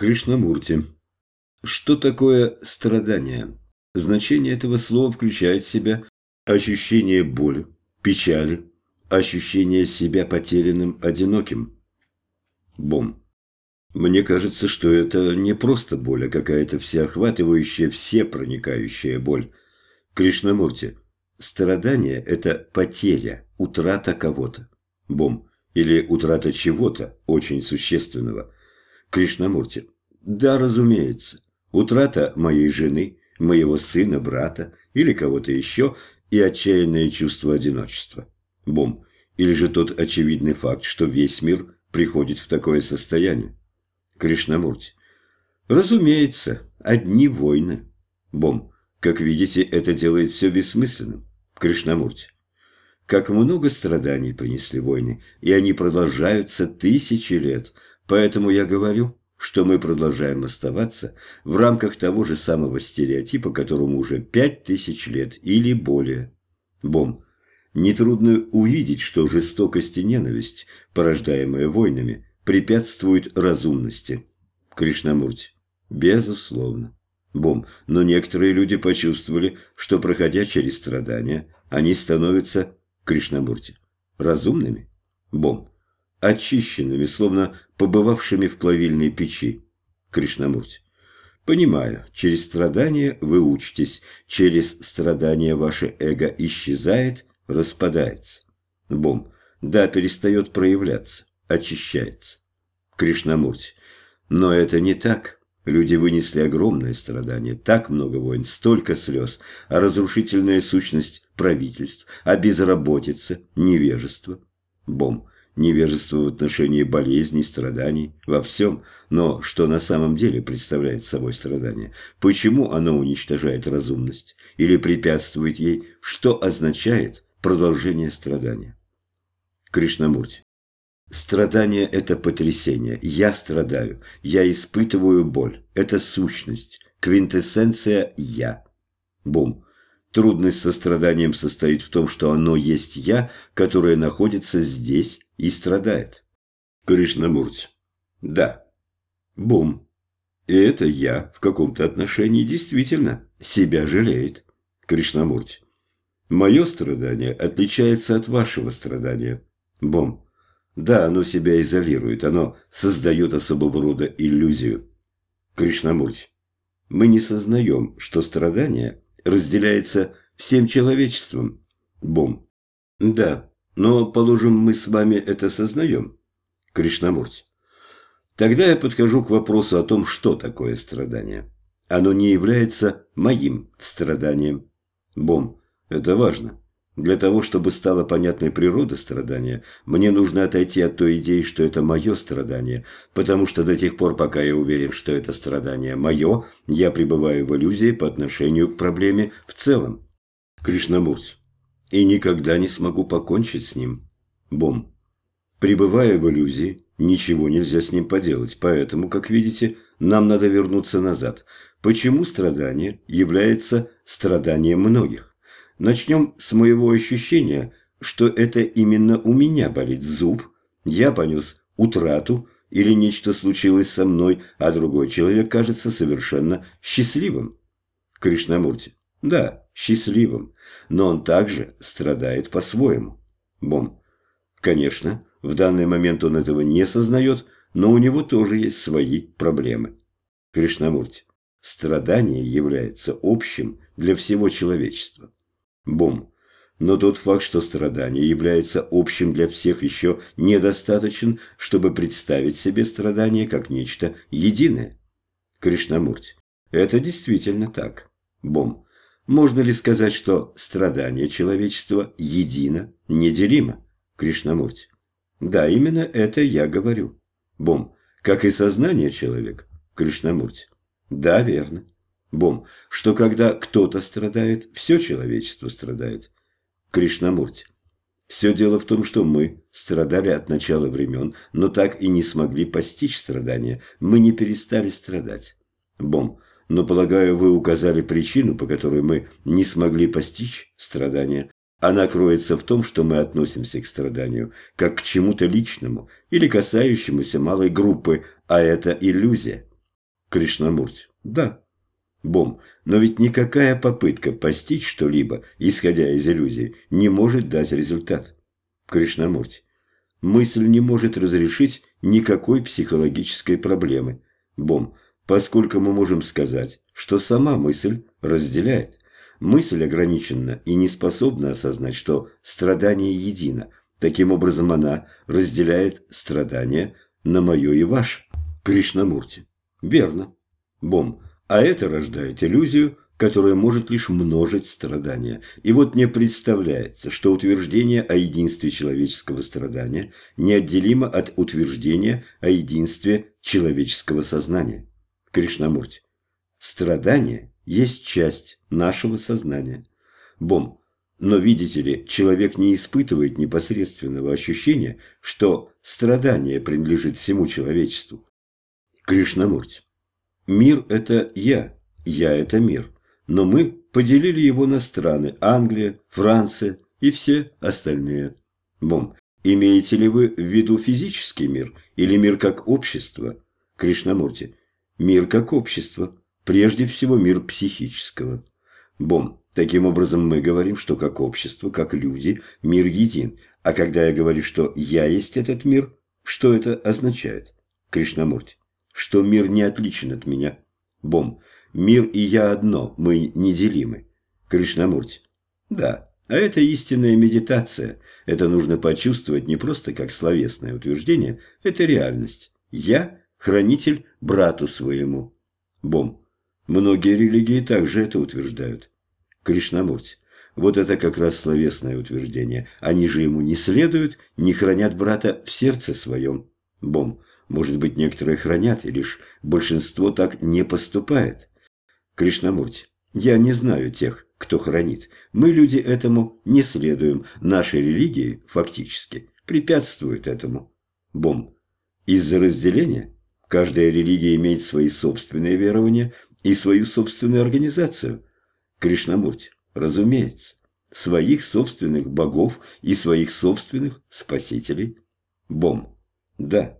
Кришнамурти. Что такое страдание? Значение этого слова включает в себя ощущение боли, печали, ощущение себя потерянным, одиноким. Бом. Мне кажется, что это не просто боль, а какая-то всеохватывающая, всепроникающая боль. Кришнамурти. Страдание – это потеря, утрата кого-то. Бом. Или утрата чего-то очень существенного. Кришнамурти. Да, разумеется. Утрата моей жены, моего сына, брата или кого-то еще и отчаянное чувство одиночества. Бом. Или же тот очевидный факт, что весь мир приходит в такое состояние. Кришнамурти. Разумеется, одни войны. Бом. Как видите, это делает все бессмысленным. Кришнамурти. Как много страданий принесли войны, и они продолжаются тысячи лет. Поэтому я говорю, что мы продолжаем оставаться в рамках того же самого стереотипа, которому уже пять тысяч лет или более. Бом. Нетрудно увидеть, что жестокость и ненависть, порождаемые войнами, препятствуют разумности. Кришнамурти. Безусловно. Бом. Но некоторые люди почувствовали, что, проходя через страдания, они становятся, Кришнамурти, разумными. Бом. Очищенными, словно побывавшими в плавильной печи. Кришнамурти. Понимаю, через страдания вы учитесь, через страдания ваше эго исчезает, распадается. Бом. Да, перестает проявляться, очищается. Кришнамурти. Но это не так. Люди вынесли огромное страдание, так много войн, столько слез, а разрушительная сущность правительств, а безработица, невежество. Бом невежество в отношении болезней, страданий, во всем. Но что на самом деле представляет собой страдание? Почему оно уничтожает разумность или препятствует ей? Что означает продолжение страдания? Кришнамурти. Страдание – это потрясение. Я страдаю. Я испытываю боль. Это сущность. Квинтэссенция «я». Бум. Трудность со страданием состоит в том, что оно есть «я», которое находится здесь и страдает. Кришнамурти. Да. Бум. И это «я» в каком-то отношении действительно себя жалеет. Кришнамурти. Мое страдание отличается от вашего страдания. Бум. Да, оно себя изолирует, оно создает особого рода иллюзию. Кришнамурти. Мы не сознаем, что страдание – разделяется всем человечеством. Бом. Да, но, положим, мы с вами это сознаем. Кришнамурти. Тогда я подхожу к вопросу о том, что такое страдание. Оно не является моим страданием. Бом. Это важно. Для того, чтобы стала понятной природа страдания, мне нужно отойти от той идеи, что это мое страдание, потому что до тех пор, пока я уверен, что это страдание мое, я пребываю в иллюзии по отношению к проблеме в целом. Кришнамурти. И никогда не смогу покончить с ним. Бом. Пребывая в иллюзии, ничего нельзя с ним поделать, поэтому, как видите, нам надо вернуться назад. Почему страдание является страданием многих? Начнем с моего ощущения, что это именно у меня болит зуб, я понес утрату или нечто случилось со мной, а другой человек кажется совершенно счастливым. Кришнамурти. Да, счастливым, но он также страдает по-своему. Бом. Конечно, в данный момент он этого не сознает, но у него тоже есть свои проблемы. Кришнамурти. Страдание является общим для всего человечества. Бом. Но тот факт, что страдание является общим для всех, еще недостаточен, чтобы представить себе страдание как нечто единое. Кришнамурти. Это действительно так. Бом. Можно ли сказать, что страдание человечества едино, неделимо? Кришнамурти. Да, именно это я говорю. Бом. Как и сознание человека. Кришнамурти. Да, верно. Бом, что когда кто-то страдает, все человечество страдает. Кришнамурти. Все дело в том, что мы страдали от начала времен, но так и не смогли постичь страдания. Мы не перестали страдать. Бом, но, полагаю, вы указали причину, по которой мы не смогли постичь страдания. Она кроется в том, что мы относимся к страданию как к чему-то личному или касающемуся малой группы, а это иллюзия. Кришнамурти. Да. Бом. Но ведь никакая попытка постичь что-либо, исходя из иллюзии, не может дать результат. Кришнамурти. Мысль не может разрешить никакой психологической проблемы. Бом. Поскольку мы можем сказать, что сама мысль разделяет. Мысль ограничена и не способна осознать, что страдание едино. Таким образом, она разделяет страдания на мое и ваше. Кришнамурти. Верно. Бом. А это рождает иллюзию, которая может лишь множить страдания. И вот мне представляется, что утверждение о единстве человеческого страдания неотделимо от утверждения о единстве человеческого сознания. Кришнамурти. Страдание есть часть нашего сознания. Бом. Но, видите ли, человек не испытывает непосредственного ощущения, что страдание принадлежит всему человечеству. Кришнамурти. Мир – это я, я – это мир. Но мы поделили его на страны – Англия, Франция и все остальные. Бом, имеете ли вы в виду физический мир или мир как общество? Кришнамурти, мир как общество, прежде всего мир психического. Бом, таким образом мы говорим, что как общество, как люди, мир един. А когда я говорю, что я есть этот мир, что это означает? Кришнамурти, что мир не отличен от меня. Бом, мир и я одно, мы неделимы. Кришнамурти, да, а это истинная медитация. Это нужно почувствовать не просто как словесное утверждение, это реальность. Я – хранитель брату своему. Бом, многие религии также это утверждают. Кришнамурти, вот это как раз словесное утверждение. Они же ему не следуют, не хранят брата в сердце своем. Бом, может быть, некоторые хранят, и лишь большинство так не поступает. Кришнамурти, я не знаю тех, кто хранит. Мы, люди, этому не следуем. Наши религии, фактически, препятствуют этому. Бом. Из-за разделения каждая религия имеет свои собственные верования и свою собственную организацию. Кришнамурти, разумеется, своих собственных богов и своих собственных спасителей. Бом. Да.